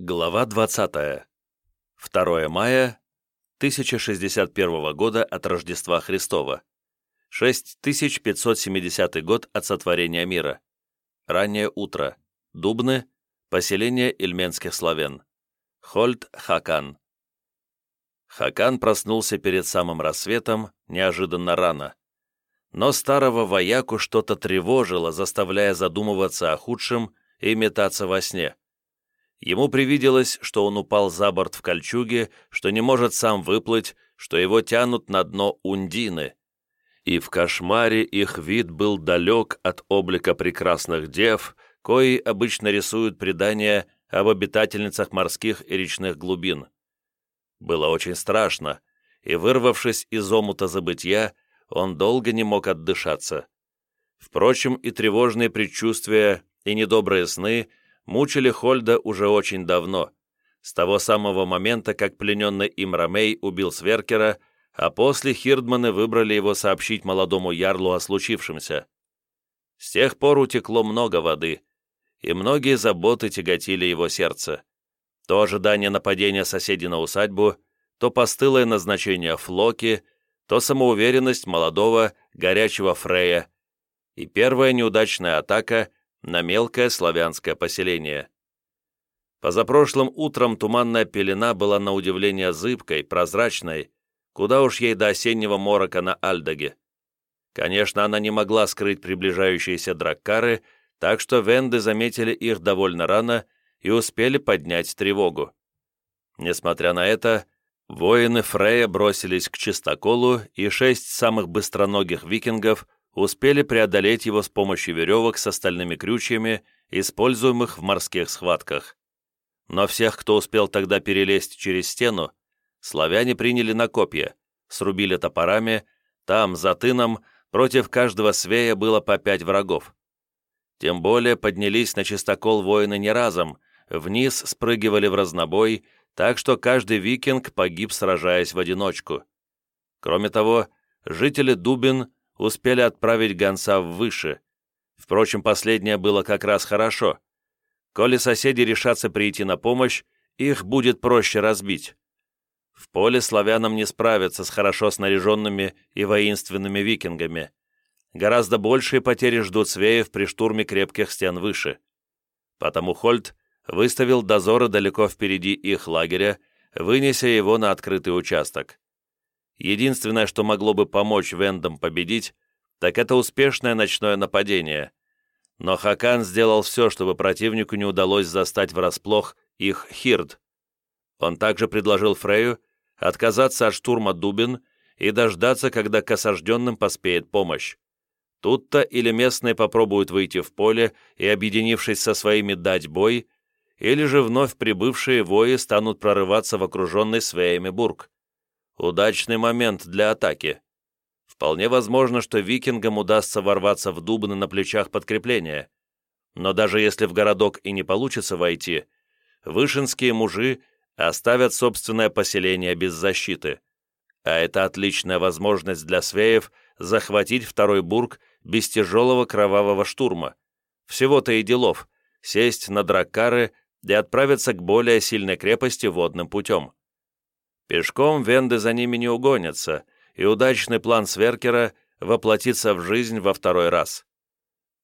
Глава 20. 2 мая 1061 года от Рождества Христова. 6570 год от сотворения мира. Раннее утро. Дубны. Поселение ильменских славян. Хольд Хакан. Хакан проснулся перед самым рассветом, неожиданно рано. Но старого вояку что-то тревожило, заставляя задумываться о худшем и метаться во сне. Ему привиделось, что он упал за борт в кольчуге, что не может сам выплыть, что его тянут на дно ундины. И в кошмаре их вид был далек от облика прекрасных дев, кои обычно рисуют предания об обитательницах морских и речных глубин. Было очень страшно, и, вырвавшись из омута забытья, он долго не мог отдышаться. Впрочем, и тревожные предчувствия, и недобрые сны мучили Хольда уже очень давно, с того самого момента, как плененный им Ромей убил Сверкера, а после Хирдманы выбрали его сообщить молодому ярлу о случившемся. С тех пор утекло много воды, и многие заботы тяготили его сердце. То ожидание нападения соседей на усадьбу, то постылое назначение Флоки, то самоуверенность молодого, горячего Фрея, и первая неудачная атака на мелкое славянское поселение. Позапрошлым утром туманная пелена была на удивление зыбкой, прозрачной, куда уж ей до осеннего морока на Альдаге. Конечно, она не могла скрыть приближающиеся драккары, так что венды заметили их довольно рано и успели поднять тревогу. Несмотря на это, воины Фрея бросились к чистоколу, и шесть самых быстроногих викингов успели преодолеть его с помощью веревок с остальными крючьями, используемых в морских схватках. Но всех, кто успел тогда перелезть через стену, славяне приняли на копья, срубили топорами, там, за тыном, против каждого свея было по пять врагов. Тем более поднялись на чистокол воины не разом, вниз спрыгивали в разнобой, так что каждый викинг погиб, сражаясь в одиночку. Кроме того, жители Дубин успели отправить гонца выше. Впрочем, последнее было как раз хорошо. Коли соседи решатся прийти на помощь, их будет проще разбить. В поле славянам не справиться с хорошо снаряженными и воинственными викингами. Гораздо большие потери ждут свеев при штурме крепких стен выше. Потому Хольд выставил дозоры далеко впереди их лагеря, вынеся его на открытый участок. Единственное, что могло бы помочь Вендам победить, так это успешное ночное нападение. Но Хакан сделал все, чтобы противнику не удалось застать врасплох их Хирд. Он также предложил Фрею отказаться от штурма Дубин и дождаться, когда к осажденным поспеет помощь. Тут-то или местные попробуют выйти в поле и, объединившись со своими, дать бой, или же вновь прибывшие вои станут прорываться в окруженный Свеями Бург. Удачный момент для атаки. Вполне возможно, что викингам удастся ворваться в дубны на плечах подкрепления. Но даже если в городок и не получится войти, вышинские мужи оставят собственное поселение без защиты. А это отличная возможность для свеев захватить второй бург без тяжелого кровавого штурма. Всего-то и делов — сесть на драккары и отправиться к более сильной крепости водным путем. Пешком венды за ними не угонятся, и удачный план Сверкера воплотится в жизнь во второй раз.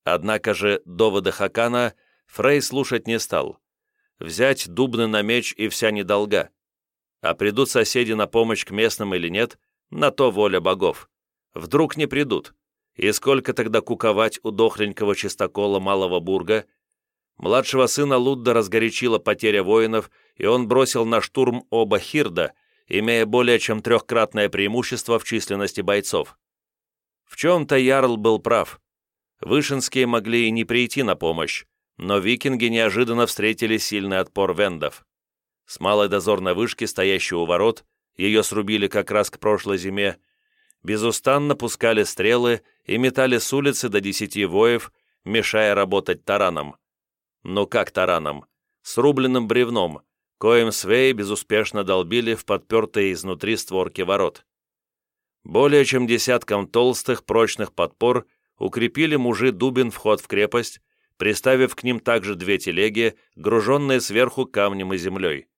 Однако же доводы Хакана Фрей слушать не стал. Взять дубны на меч и вся недолга. А придут соседи на помощь к местным или нет, на то воля богов. Вдруг не придут. И сколько тогда куковать у дохленького чистокола Малого Бурга? Младшего сына Лудда разгорячила потеря воинов, и он бросил на штурм оба Хирда, имея более чем трехкратное преимущество в численности бойцов. В чем-то Ярл был прав. Вышинские могли и не прийти на помощь, но викинги неожиданно встретили сильный отпор вендов. С малой дозорной вышки, стоящей у ворот, ее срубили как раз к прошлой зиме, безустанно пускали стрелы и метали с улицы до десяти воев, мешая работать тараном. Ну как тараном? Срубленным бревном, коим свеи безуспешно долбили в подпертые изнутри створки ворот. Более чем десятком толстых, прочных подпор укрепили мужи Дубин вход в крепость, приставив к ним также две телеги, груженные сверху камнем и землей.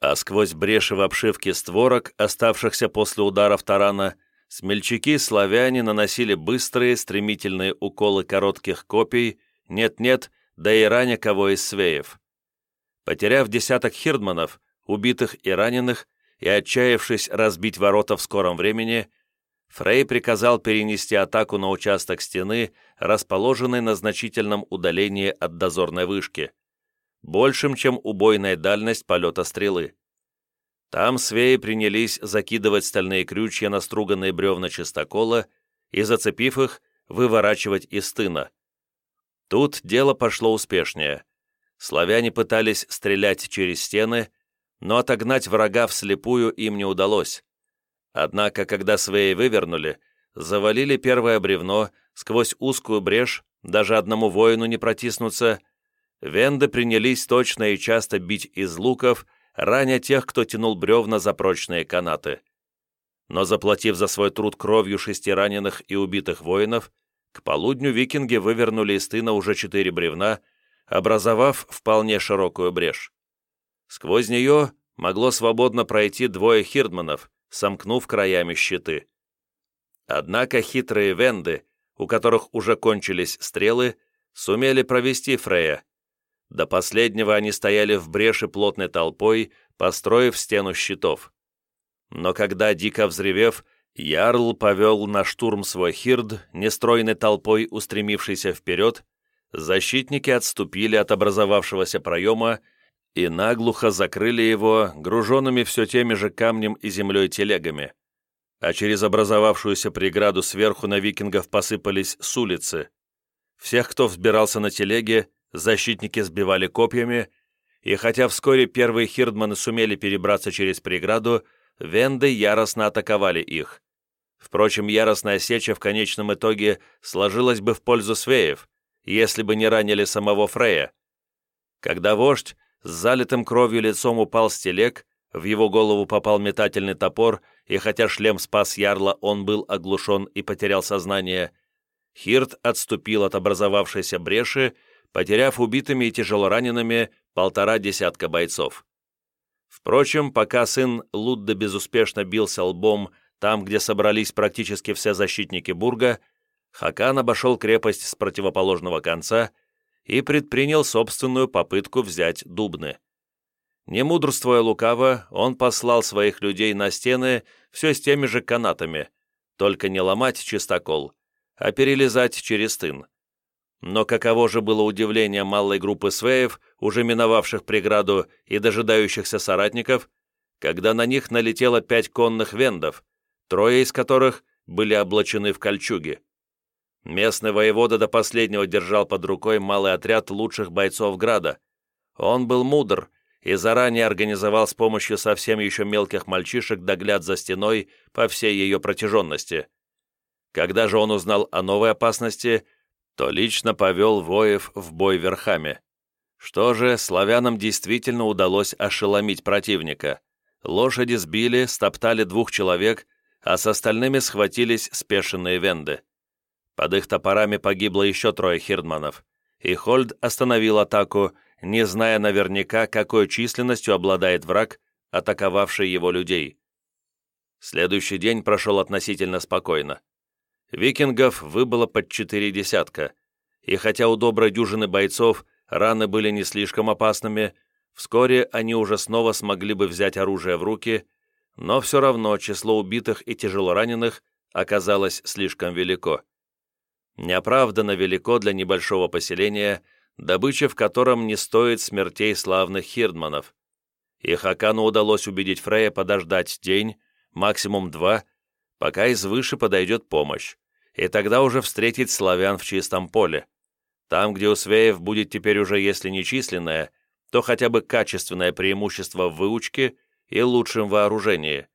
А сквозь бреши в обшивке створок, оставшихся после ударов тарана, смельчаки-славяне наносили быстрые, стремительные уколы коротких копий, нет-нет, да и раня кого из свеев. Потеряв десяток хирдманов, убитых и раненых, и отчаявшись разбить ворота в скором времени, Фрей приказал перенести атаку на участок стены, расположенный на значительном удалении от дозорной вышки, большим, чем убойная дальность полета стрелы. Там свеи принялись закидывать стальные крючья на струганные бревна чистокола и, зацепив их, выворачивать из тына. Тут дело пошло успешнее. Славяне пытались стрелять через стены, но отогнать врага вслепую им не удалось. Однако, когда свеи вывернули, завалили первое бревно, сквозь узкую брешь, даже одному воину не протиснуться, венды принялись точно и часто бить из луков, раня тех, кто тянул бревна за прочные канаты. Но заплатив за свой труд кровью шести раненых и убитых воинов, к полудню викинги вывернули из тына уже четыре бревна, образовав вполне широкую брешь. Сквозь нее могло свободно пройти двое хирдманов, сомкнув краями щиты. Однако хитрые венды, у которых уже кончились стрелы, сумели провести Фрея. До последнего они стояли в бреши плотной толпой, построив стену щитов. Но когда, дико взревев, Ярл повел на штурм свой хирд, нестройной толпой устремившийся вперед, защитники отступили от образовавшегося проема и наглухо закрыли его груженными все теми же камнем и землей телегами, а через образовавшуюся преграду сверху на викингов посыпались с улицы. Всех, кто взбирался на телеге, защитники сбивали копьями, и хотя вскоре первые хирдманы сумели перебраться через преграду, венды яростно атаковали их. Впрочем, яростная сеча в конечном итоге сложилась бы в пользу свеев, если бы не ранили самого Фрея. Когда вождь с залитым кровью лицом упал с телег, в его голову попал метательный топор, и хотя шлем спас ярла, он был оглушен и потерял сознание. Хирт отступил от образовавшейся бреши, потеряв убитыми и тяжелоранеными полтора десятка бойцов. Впрочем, пока сын Лудда безуспешно бился лбом там, где собрались практически все защитники Бурга, Хакан обошел крепость с противоположного конца и предпринял собственную попытку взять Дубны. Не мудрствуя лукаво, он послал своих людей на стены все с теми же канатами, только не ломать чистокол, а перелезать через тын. Но каково же было удивление малой группы свеев, уже миновавших преграду и дожидающихся соратников, когда на них налетело пять конных вендов, трое из которых были облачены в кольчуги. Местный воевода до последнего держал под рукой малый отряд лучших бойцов Града. Он был мудр и заранее организовал с помощью совсем еще мелких мальчишек догляд за стеной по всей ее протяженности. Когда же он узнал о новой опасности, то лично повел воев в бой верхами. Что же, славянам действительно удалось ошеломить противника. Лошади сбили, стоптали двух человек, а с остальными схватились спешенные венды. Под их топорами погибло еще трое хирдманов, и Хольд остановил атаку, не зная наверняка, какой численностью обладает враг, атаковавший его людей. Следующий день прошел относительно спокойно. Викингов выбыло под четыре десятка, и хотя у доброй дюжины бойцов раны были не слишком опасными, вскоре они уже снова смогли бы взять оружие в руки, но все равно число убитых и тяжелораненых оказалось слишком велико неоправданно велико для небольшого поселения, добыча в котором не стоит смертей славных хирдманов. И Хакану удалось убедить Фрея подождать день, максимум два, пока из выше подойдет помощь, и тогда уже встретить славян в чистом поле. Там, где у свеев будет теперь уже, если не численное, то хотя бы качественное преимущество в выучке и лучшем вооружении.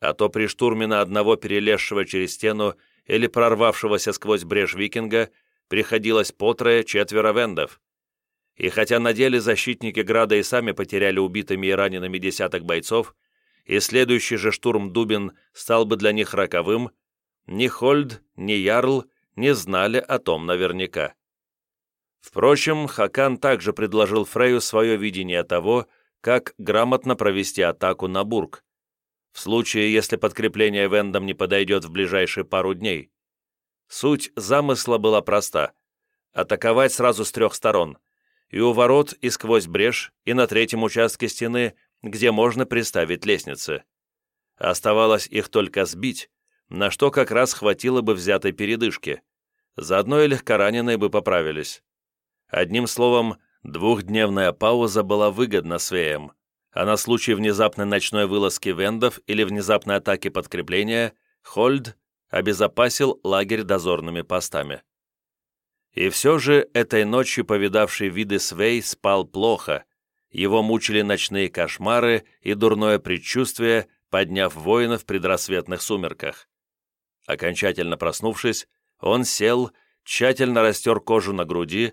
А то при штурме на одного перелезшего через стену или прорвавшегося сквозь брешь викинга приходилось по трое-четверо вендов. И хотя на деле защитники Града и сами потеряли убитыми и ранеными десяток бойцов, и следующий же штурм Дубин стал бы для них роковым, ни Хольд, ни Ярл не знали о том наверняка. Впрочем, Хакан также предложил Фрею свое видение того, как грамотно провести атаку на Бург, в случае, если подкрепление Вендом не подойдет в ближайшие пару дней. Суть замысла была проста – атаковать сразу с трех сторон, и у ворот, и сквозь брешь, и на третьем участке стены, где можно приставить лестницы. Оставалось их только сбить, на что как раз хватило бы взятой передышки. Заодно и легкораненые бы поправились. Одним словом, двухдневная пауза была выгодна свеям, а на случай внезапной ночной вылазки вендов или внезапной атаки подкрепления Хольд обезопасил лагерь дозорными постами. И все же этой ночью повидавший виды Свей спал плохо, его мучили ночные кошмары и дурное предчувствие, подняв воина в предрассветных сумерках. Окончательно проснувшись, он сел, тщательно растер кожу на груди.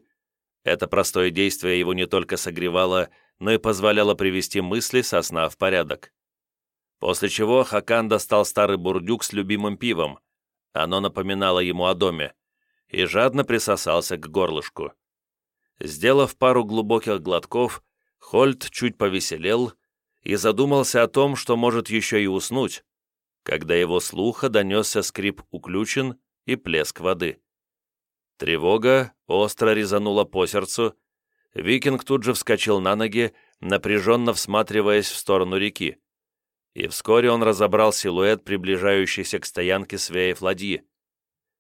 Это простое действие его не только согревало, но и позволяло привести мысли со сна в порядок. После чего Хакан достал старый бурдюк с любимым пивом. Оно напоминало ему о доме. И жадно присосался к горлышку. Сделав пару глубоких глотков, Хольт чуть повеселел и задумался о том, что может еще и уснуть, когда его слуха донесся скрип уключен и плеск воды. Тревога остро резанула по сердцу. Викинг тут же вскочил на ноги, напряженно всматриваясь в сторону реки. И вскоре он разобрал силуэт, приближающийся к стоянке свеев ладьи.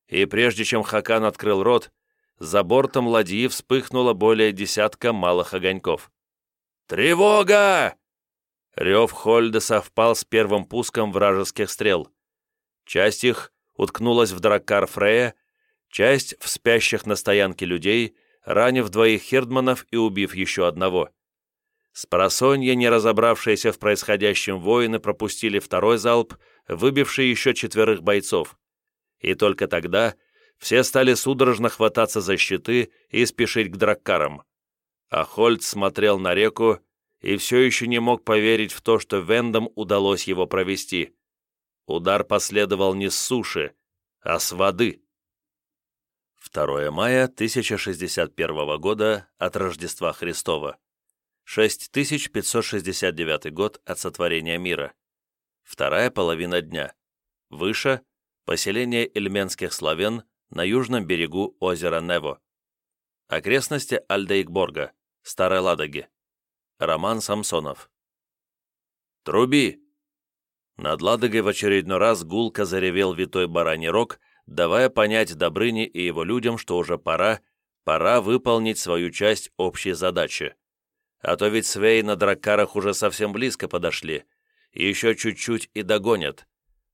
И прежде чем Хакан открыл рот, за бортом ладьи вспыхнуло более десятка малых огоньков. «Тревога!» Рев Хольда совпал с первым пуском вражеских стрел. Часть их уткнулась в драккар Фрея, часть в спящих на стоянке людей, ранив двоих хердманов и убив еще одного. Спросонья, не разобравшиеся в происходящем воины, пропустили второй залп, выбивший еще четверых бойцов. И только тогда все стали судорожно хвататься за щиты и спешить к драккарам. А Хольд смотрел на реку, и все еще не мог поверить в то, что Вендам удалось его провести. Удар последовал не с суши, а с воды. 2 мая 1061 года от Рождества Христова. 6569 год от сотворения мира. Вторая половина дня. Выше – поселение эльменских славян на южном берегу озера Нево. Окрестности Альдейкборга, Старой Ладоги. Роман Самсонов. «Труби!» Над Ладогой в очередной раз гулко заревел витой бараний рог, давая понять Добрыне и его людям, что уже пора, пора выполнить свою часть общей задачи. А то ведь свеи на драккарах уже совсем близко подошли, еще чуть-чуть и догонят.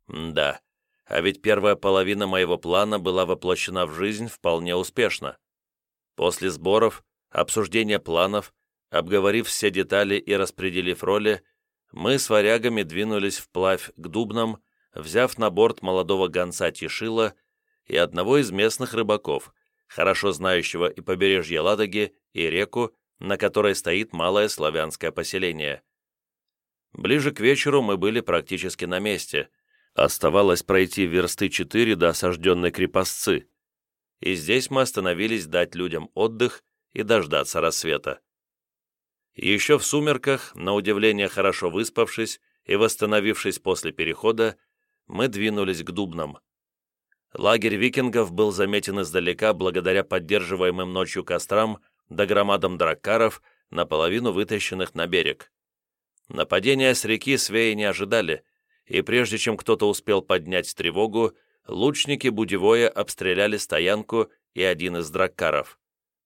М да, а ведь первая половина моего плана была воплощена в жизнь вполне успешно. После сборов, обсуждения планов, Обговорив все детали и распределив роли, мы с варягами двинулись вплавь к Дубнам, взяв на борт молодого гонца Тишила и одного из местных рыбаков, хорошо знающего и побережье Ладоги, и реку, на которой стоит малое славянское поселение. Ближе к вечеру мы были практически на месте. Оставалось пройти версты четыре до осажденной крепостцы. И здесь мы остановились дать людям отдых и дождаться рассвета. Еще в сумерках, на удивление хорошо выспавшись и восстановившись после перехода, мы двинулись к Дубнам. Лагерь викингов был заметен издалека благодаря поддерживаемым ночью кострам да громадам драккаров, наполовину вытащенных на берег. Нападения с реки свеи не ожидали, и прежде чем кто-то успел поднять тревогу, лучники Будевоя обстреляли стоянку и один из драккаров.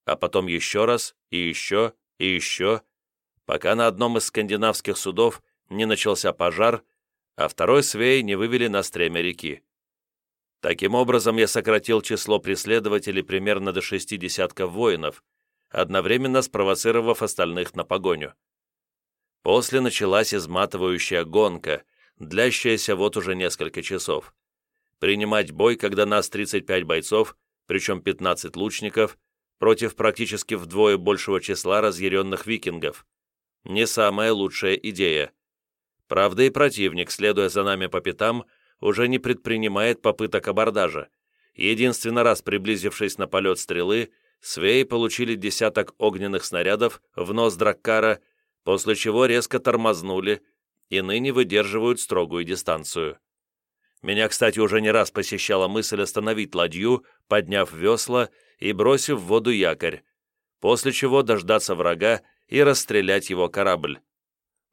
А потом еще раз, и еще, и еще, пока на одном из скандинавских судов не начался пожар, а второй свей не вывели на стремя реки. Таким образом, я сократил число преследователей примерно до шести десятков воинов, одновременно спровоцировав остальных на погоню. После началась изматывающая гонка, длящаяся вот уже несколько часов. Принимать бой, когда нас 35 бойцов, причем 15 лучников, против практически вдвое большего числа разъяренных викингов не самая лучшая идея. Правда, и противник, следуя за нами по пятам, уже не предпринимает попыток абордажа. Единственный раз приблизившись на полет стрелы, свеи получили десяток огненных снарядов в нос Драккара, после чего резко тормознули и ныне выдерживают строгую дистанцию. Меня, кстати, уже не раз посещала мысль остановить ладью, подняв весла и бросив в воду якорь, после чего дождаться врага и расстрелять его корабль.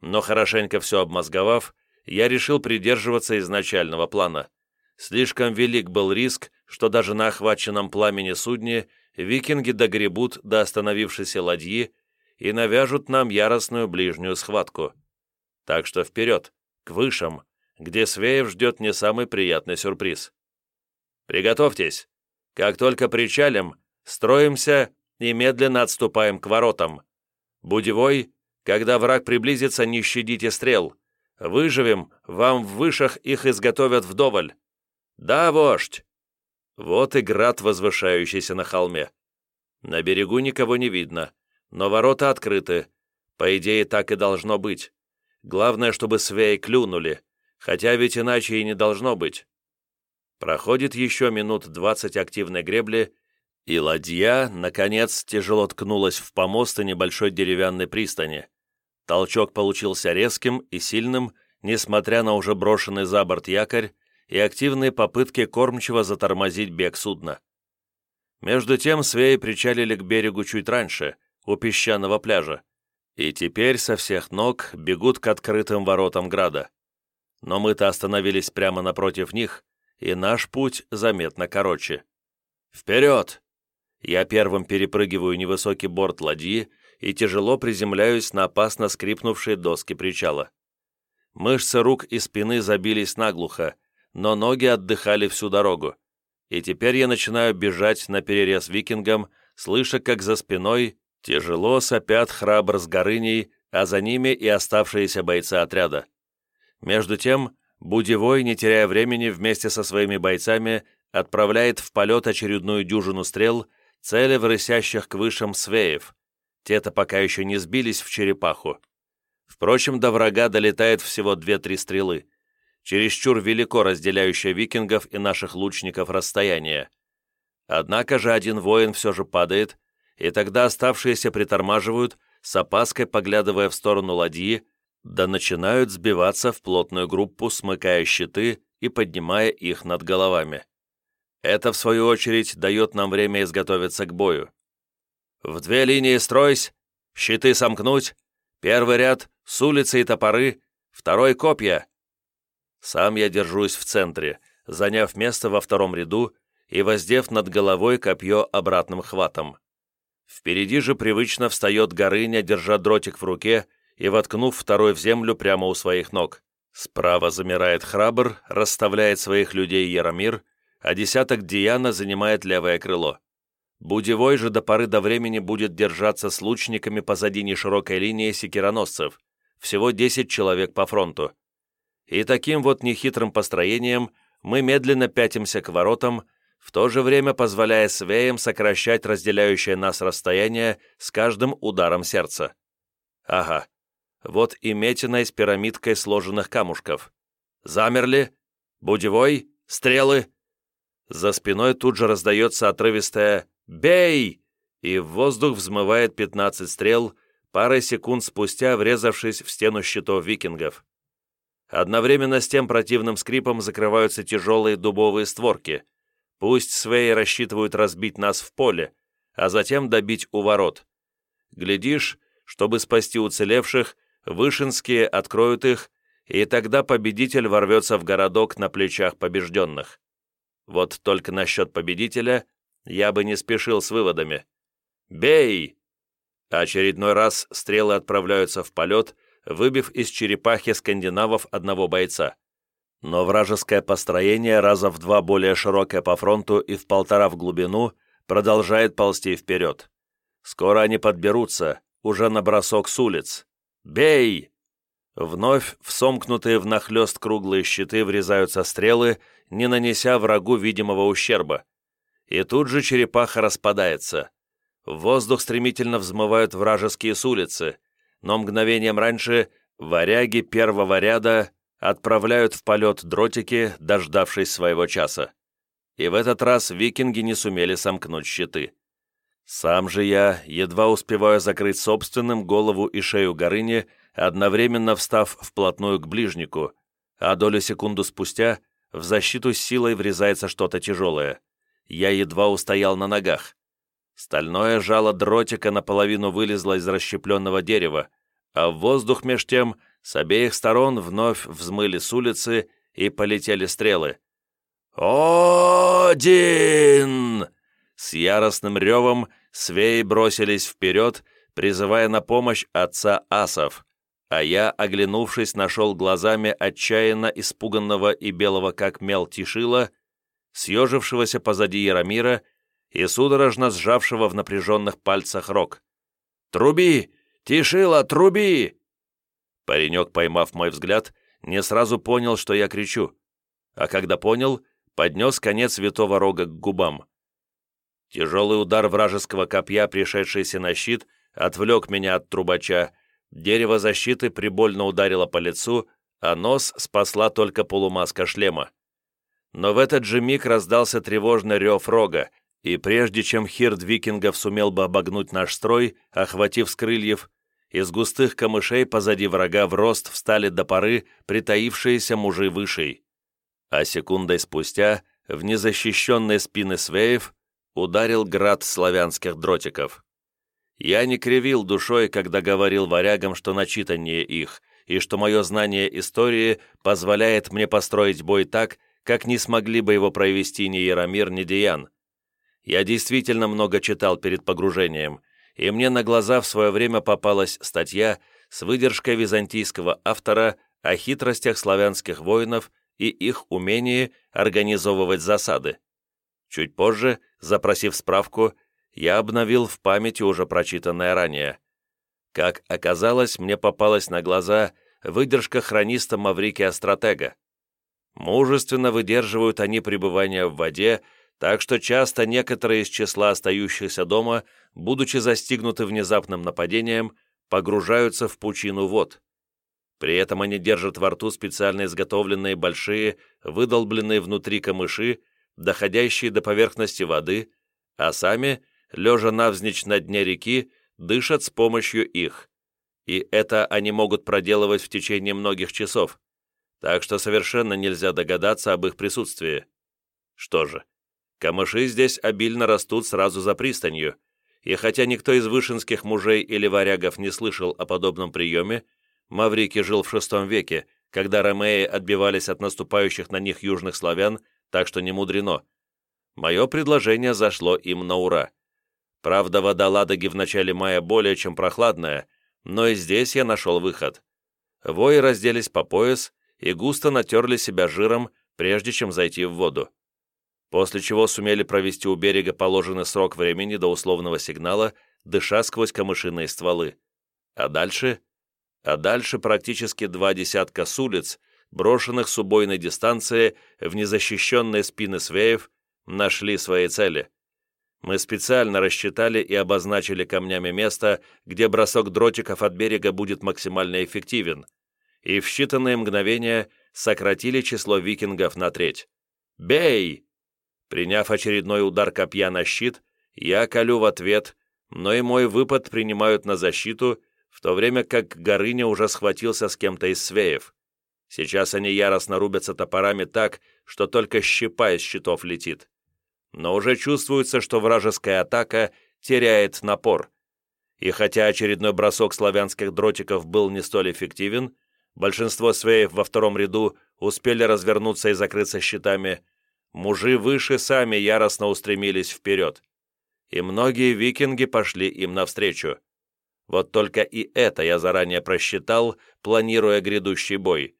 Но хорошенько все обмозговав, я решил придерживаться изначального плана. Слишком велик был риск, что даже на охваченном пламени судне викинги догребут до остановившейся ладьи и навяжут нам яростную ближнюю схватку. Так что вперед, к вышам, где Свеев ждет не самый приятный сюрприз. Приготовьтесь. Как только причалим, строимся и медленно отступаем к воротам. Будевой, когда враг приблизится, не щадите стрел. Выживем, вам в вышах их изготовят вдоволь. Да, вождь!» Вот и град, возвышающийся на холме. На берегу никого не видно, но ворота открыты. По идее, так и должно быть. Главное, чтобы свеи клюнули, хотя ведь иначе и не должно быть. Проходит еще минут двадцать активной гребли, и ладья, наконец, тяжело ткнулась в помост и небольшой деревянной пристани. Толчок получился резким и сильным, несмотря на уже брошенный за борт якорь и активные попытки кормчего затормозить бег судна. Между тем свеи причалили к берегу чуть раньше, у песчаного пляжа, и теперь со всех ног бегут к открытым воротам града. Но мы-то остановились прямо напротив них, и наш путь заметно короче. «Вперед!» Я первым перепрыгиваю невысокий борт ладьи и тяжело приземляюсь на опасно скрипнувшие доски причала. Мышцы рук и спины забились наглухо, но ноги отдыхали всю дорогу. И теперь я начинаю бежать на перерез викингам, слыша, как за спиной тяжело сопят храбр с Горыней, а за ними и оставшиеся бойцы отряда. Между тем, Будевой, не теряя времени, вместе со своими бойцами отправляет в полет очередную дюжину стрел, цели в рысящих к вышам свеев. Те-то пока еще не сбились в черепаху. Впрочем, до врага долетает всего две-три стрелы. Чересчур велико разделяющее викингов и наших лучников расстояние. Однако же один воин все же падает, и тогда оставшиеся притормаживают, с опаской поглядывая в сторону ладьи, да начинают сбиваться в плотную группу, смыкая щиты и поднимая их над головами. Это, в свою очередь, дает нам время изготовиться к бою. В две линии стройсь, щиты сомкнуть, первый ряд — с улицы и топоры, второй — копья. Сам я держусь в центре, заняв место во втором ряду и воздев над головой копье обратным хватом. Впереди же привычно встает Горыня, держа дротик в руке и воткнув второй в землю прямо у своих ног. Справа замирает храбр, расставляет своих людей Яромир, а десяток Диана занимает левое крыло. Будевой же до поры до времени будет держаться с лучниками позади неширокой линии секироносцев, всего 10 человек по фронту. И таким вот нехитрым построением мы медленно пятимся к воротам, в то же время позволяя свеям сокращать разделяющее нас расстояние с каждым ударом сердца. Ага, вот и метина из пирамидкой сложенных камушков. Замерли? Будевой? Стрелы? За спиной тут же раздается отрывистое «Бей!» и в воздух взмывает 15 стрел, парой секунд спустя врезавшись в стену щитов викингов. Одновременно с тем противным скрипом закрываются тяжелые дубовые створки. Пусть свеи рассчитывают разбить нас в поле, а затем добить у ворот. Глядишь, чтобы спасти уцелевших, Вышинские откроют их, и тогда победитель ворвется в городок на плечах побежденных. Вот только насчет победителя я бы не спешил с выводами. «Бей!» Очередной раз стрелы отправляются в полет, выбив из черепахи скандинавов одного бойца. Но вражеское построение, раза в два более широкое по фронту и в полтора в глубину, продолжает ползти вперед. Скоро они подберутся, уже на бросок с улиц. «Бей!» Вновь в сомкнутые внахлёст круглые щиты врезаются стрелы, не нанеся врагу видимого ущерба. И тут же черепаха распадается. В воздух стремительно взмывают вражеские с улицы, но мгновением раньше варяги первого ряда отправляют в полет дротики, дождавшись своего часа. И в этот раз викинги не сумели сомкнуть щиты. Сам же я едва успеваю закрыть собственным голову и шею Горыни, одновременно встав вплотную к ближнику, а долю секунду спустя в защиту силой врезается что-то тяжелое. Я едва устоял на ногах. Стальное жало дротика наполовину вылезло из расщепленного дерева, а воздух меж тем с обеих сторон вновь взмыли с улицы и полетели стрелы. «Один!» С яростным ревом свеи бросились вперед, призывая на помощь отца асов, а я, оглянувшись, нашел глазами отчаянно испуганного и белого как мел Тишила, съежившегося позади Яромира и судорожно сжавшего в напряженных пальцах рог. «Труби! Тишила, труби!» Паренек, поймав мой взгляд, не сразу понял, что я кричу, а когда понял, поднес конец витого рога к губам. Тяжелый удар вражеского копья, пришедшийся на щит, отвлек меня от трубача, дерево защиты прибольно ударило по лицу, а нос спасла только полумаска шлема. Но в этот же миг раздался тревожный рев рога, и прежде чем хирд викингов сумел бы обогнуть наш строй, охватив с крыльев, из густых камышей позади врага в рост встали до поры притаившиеся мужи вышей. А секундой спустя в незащищенные спины свеев ударил град славянских дротиков. Я не кривил душой, когда говорил варягам, что начитаннее их, и что мое знание истории позволяет мне построить бой так, как не смогли бы его провести ни Яромир, ни Диан. Я действительно много читал перед погружением, и мне на глаза в свое время попалась статья с выдержкой византийского автора о хитростях славянских воинов и их умении организовывать засады. Чуть позже, запросив справку, я обновил в памяти уже прочитанное ранее. Как оказалось, мне попалась на глаза выдержка хрониста Маврикия Стратега. Мужественно выдерживают они пребывание в воде, так что часто некоторые из числа остающихся дома, будучи застигнуты внезапным нападением, погружаются в пучину вод. При этом они держат во рту специально изготовленные большие, выдолбленные внутри камыши, доходящие до поверхности воды, а сами, лежа навзничь на дне реки, дышат с помощью их. И это они могут проделывать в течение многих часов, так что совершенно нельзя догадаться об их присутствии. Что же, камыши здесь обильно растут сразу за пристанью, и хотя никто из вышинских мужей или варягов не слышал о подобном приеме, Маврикий жил в VI веке, когда ромеи отбивались от наступающих на них южных славян, так что не мудрено. Мое предложение зашло им на ура. Правда, вода Ладоги в начале мая более чем прохладная, но и здесь я нашел выход. Вои разделись по пояс и густо натерли себя жиром, прежде чем зайти в воду. После чего сумели провести у берега положенный срок времени до условного сигнала, дыша сквозь камышиные стволы. А дальше? А дальше практически два десятка с улиц, брошенных с убойной дистанции в незащищенные спины свеев, нашли свои цели. Мы специально рассчитали и обозначили камнями место, где бросок дротиков от берега будет максимально эффективен, и в считанные мгновения сократили число викингов на треть. «Бей!» Приняв очередной удар копья на щит, я колю в ответ, но и мой выпад принимают на защиту, в то время как Горыня уже схватился с кем-то из свеев. Сейчас они яростно рубятся топорами так, что только щепа из щитов летит. Но уже чувствуется, что вражеская атака теряет напор. И хотя очередной бросок славянских дротиков был не столь эффективен, большинство свеев во втором ряду успели развернуться и закрыться щитами, мужи выше сами яростно устремились вперед. И многие викинги пошли им навстречу. Вот только и это я заранее просчитал, планируя грядущий бой.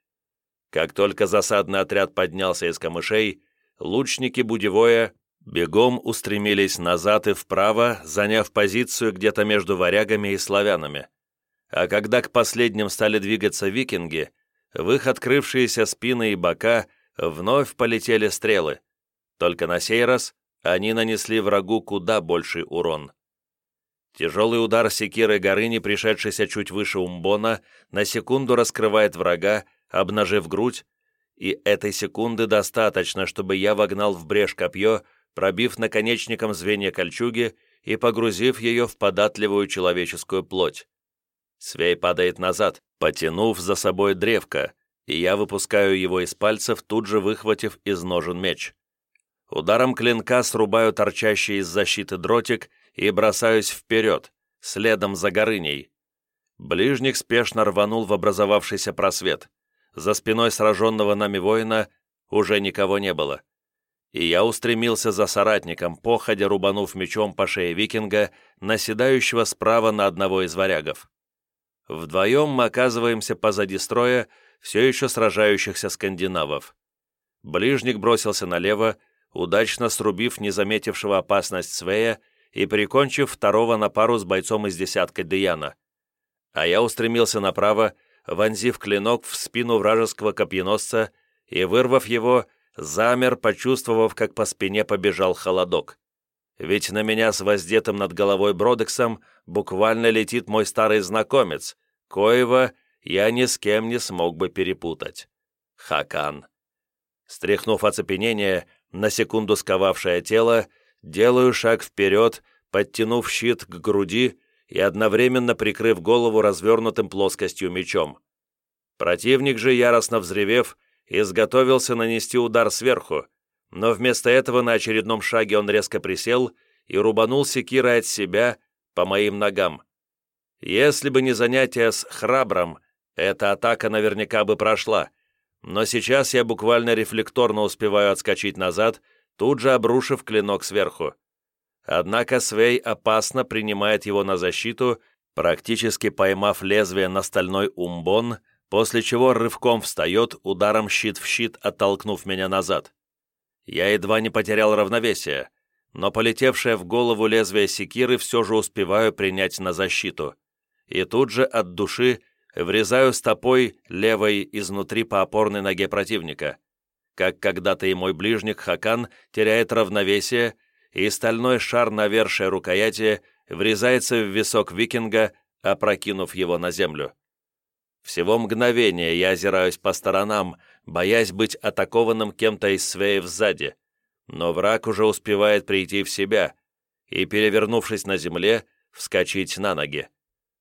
Как только засадный отряд поднялся из камышей, лучники Будевоя бегом устремились назад и вправо, заняв позицию где-то между варягами и славянами. А когда к последним стали двигаться викинги, в их открывшиеся спины и бока вновь полетели стрелы. Только на сей раз они нанесли врагу куда больший урон. Тяжелый удар секиры Горыни, пришедшийся чуть выше Умбона, на секунду раскрывает врага, обнажив грудь, и этой секунды достаточно, чтобы я вогнал в брешь копье, пробив наконечником звенья кольчуги и погрузив ее в податливую человеческую плоть. Свей падает назад, потянув за собой древко, и я выпускаю его из пальцев, тут же выхватив из ножен меч. Ударом клинка срубаю торчащий из защиты дротик и бросаюсь вперед, следом за горыней. Ближник спешно рванул в образовавшийся просвет. За спиной сраженного нами воина уже никого не было. И я устремился за соратником, походя рубанув мечом по шее викинга, наседающего справа на одного из варягов. Вдвоем мы оказываемся позади строя, все еще сражающихся скандинавов. Ближник бросился налево, удачно срубив незаметившего опасность Свея и прикончив второго на пару с бойцом из десятка Деяна. А я устремился направо, вонзив клинок в спину вражеского копьеносца и, вырвав его, замер, почувствовав, как по спине побежал холодок. Ведь на меня с воздетым над головой Бродексом буквально летит мой старый знакомец, коего я ни с кем не смог бы перепутать. Хакан. Стряхнув оцепенение, на секунду сковавшее тело, делаю шаг вперед, подтянув щит к груди и одновременно прикрыв голову развернутым плоскостью мечом. Противник же, яростно взревев, изготовился нанести удар сверху, но вместо этого на очередном шаге он резко присел и рубанул секирой от себя по моим ногам. Если бы не занятие с храбром, эта атака наверняка бы прошла, но сейчас я буквально рефлекторно успеваю отскочить назад, тут же обрушив клинок сверху. Однако Свей опасно принимает его на защиту, практически поймав лезвие на стальной умбон, после чего рывком встает, ударом щит в щит, оттолкнув меня назад. Я едва не потерял равновесие, но полетевшее в голову лезвие секиры все же успеваю принять на защиту. И тут же от души врезаю стопой левой изнутри по опорной ноге противника, как когда-то и мой ближник Хакан теряет равновесие, и стальной шар навершия рукояти врезается в висок викинга, опрокинув его на землю. Всего мгновение я озираюсь по сторонам, боясь быть атакованным кем-то из свеев сзади, но враг уже успевает прийти в себя и, перевернувшись на земле, вскочить на ноги.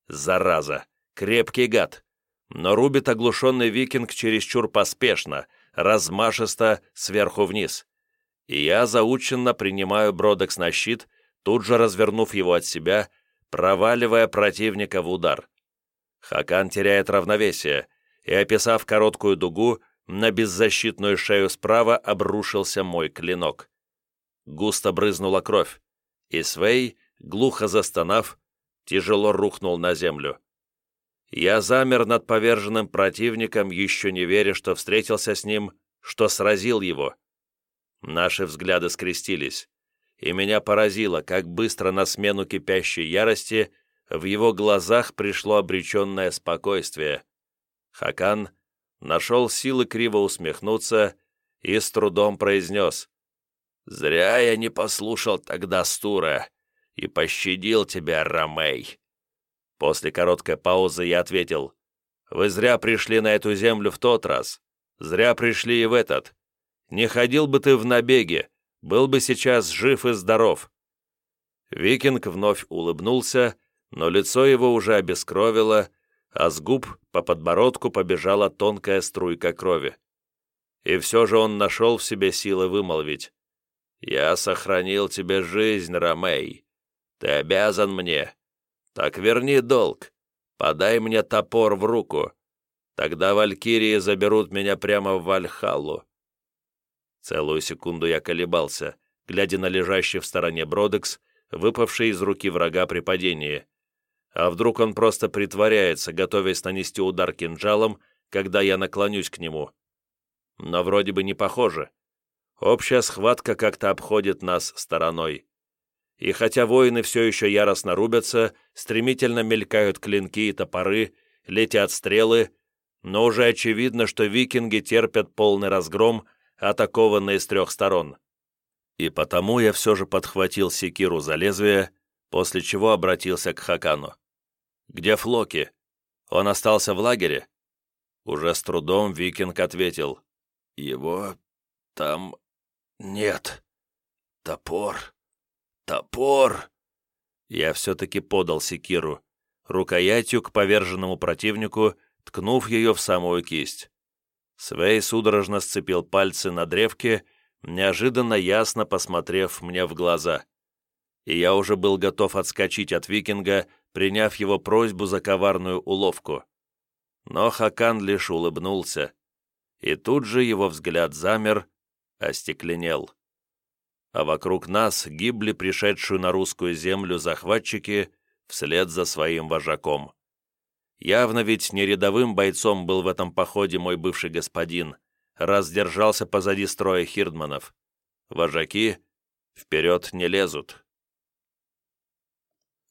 Зараза! Крепкий гад. Но рубит оглушенный викинг чересчур поспешно, размашисто, сверху вниз. И я заученно принимаю Бродекс на щит, тут же развернув его от себя, проваливая противника в удар. Хакан теряет равновесие, и, описав короткую дугу, на беззащитную шею справа обрушился мой клинок. Густо брызнула кровь, и Свей, глухо застонав, тяжело рухнул на землю. Я замер над поверженным противником, еще не веря, что встретился с ним, что сразил его. Наши взгляды скрестились, и меня поразило, как быстро на смену кипящей ярости в его глазах пришло обреченное спокойствие. Хакан нашел силы криво усмехнуться и с трудом произнес «Зря я не послушал тогда Стура и пощадил тебя, Ромей. После короткой паузы я ответил, «Вы зря пришли на эту землю в тот раз, зря пришли и в этот. Не ходил бы ты в набеге, был бы сейчас жив и здоров». Викинг вновь улыбнулся, но лицо его уже обескровило, а с губ по подбородку побежала тонкая струйка крови. И все же он нашел в себе силы вымолвить. «Я сохранил тебе жизнь, Ромей. Ты обязан мне. «Так верни долг. Подай мне топор в руку. Тогда валькирии заберут меня прямо в Вальхаллу». Целую секунду я колебался, глядя на лежащий в стороне Бродекс, выпавший из руки врага при падении. А вдруг он просто притворяется, готовясь нанести удар кинжалом, когда я наклонюсь к нему. Но вроде бы не похоже. Общая схватка как-то обходит нас стороной и хотя воины все еще яростно рубятся, стремительно мелькают клинки и топоры, летят стрелы, но уже очевидно, что викинги терпят полный разгром, атакованные с трех сторон. И потому я все же подхватил секиру за лезвие, после чего обратился к Хакану. «Где Флоки? Он остался в лагере?» Уже с трудом викинг ответил. «Его там нет. Топор...» «Топор!» Я все-таки подал секиру, рукоятью к поверженному противнику, ткнув ее в самую кисть. Свей судорожно сцепил пальцы на древке, неожиданно ясно посмотрев мне в глаза. И я уже был готов отскочить от викинга, приняв его просьбу за коварную уловку. Но Хакан лишь улыбнулся, и тут же его взгляд замер, остекленел. А вокруг нас гибли пришедшую на русскую землю захватчики вслед за своим вожаком. Явно ведь не рядовым бойцом был в этом походе мой бывший господин, раз держался позади строя хирдманов. Вожаки вперед не лезут.